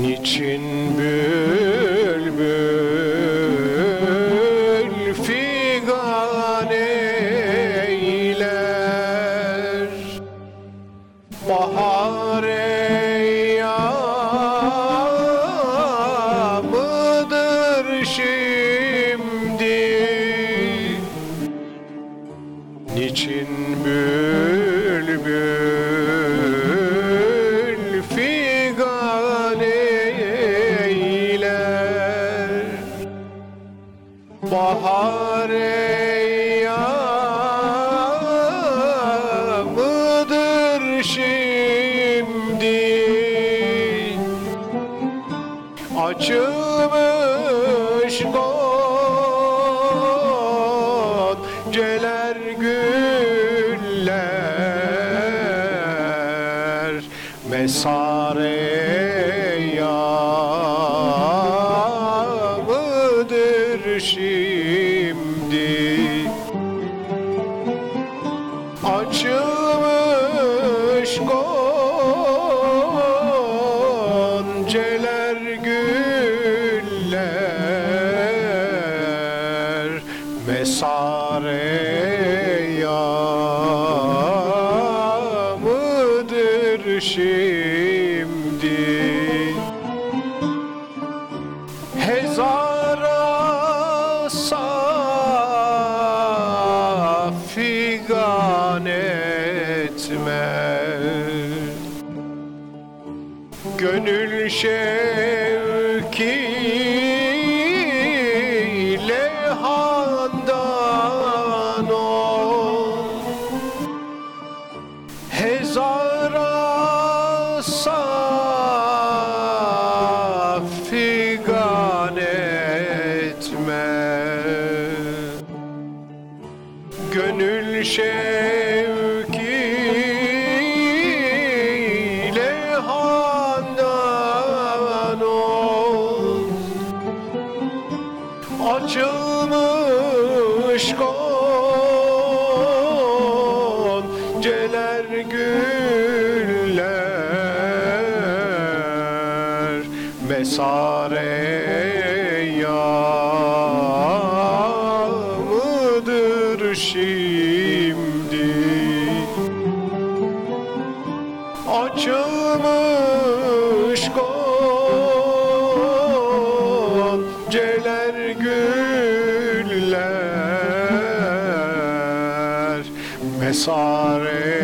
Niçin bülbül figan eyler? Bahar eyyamıdır şimdi? Niçin bülbül Açılmış gonceler güller Mesare mıdır şimdi. Açılmış gonceler güller mıdır şimdi. Hezara safigan etme. Gönül şevkiyle Gönül şevkiyle handan ol. Açılmış gonceler güller Mesare şimdi Açılmış gonceler güller Mesare